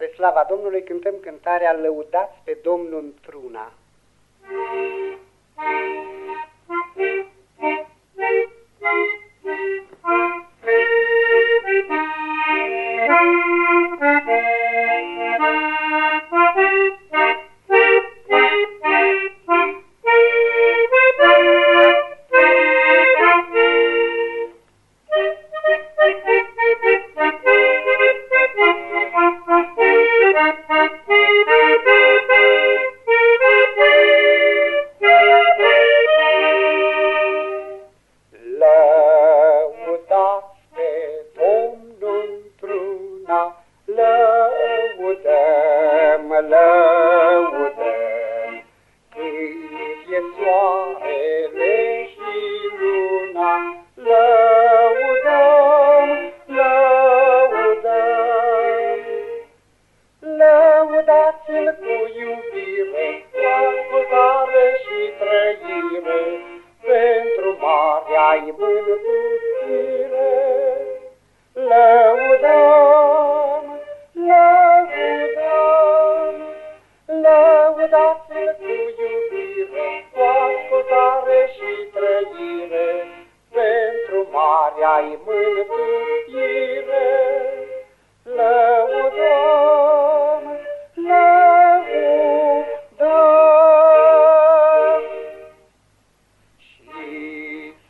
Spre slava Domnului cântăm cântarea Lăudați pe Domnul într-una. piare marea-i mântuire. Lăudăm, lăudăm și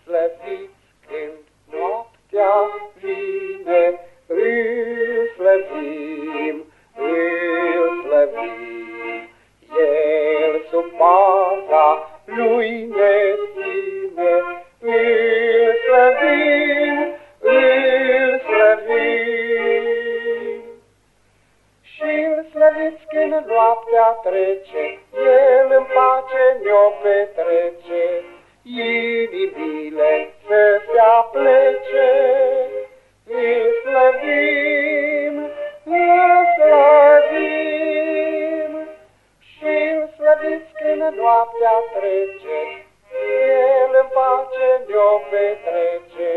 slăviți când noaptea vine, îl slăvim, îl slăvim. El sub baza lui îl slăviți când noaptea trece, El în pace ne-o petrece, inimile să se aplece. Îl slăvim, îl slăvim, și îl slăviți când noaptea trece, El în pace ne-o petrece,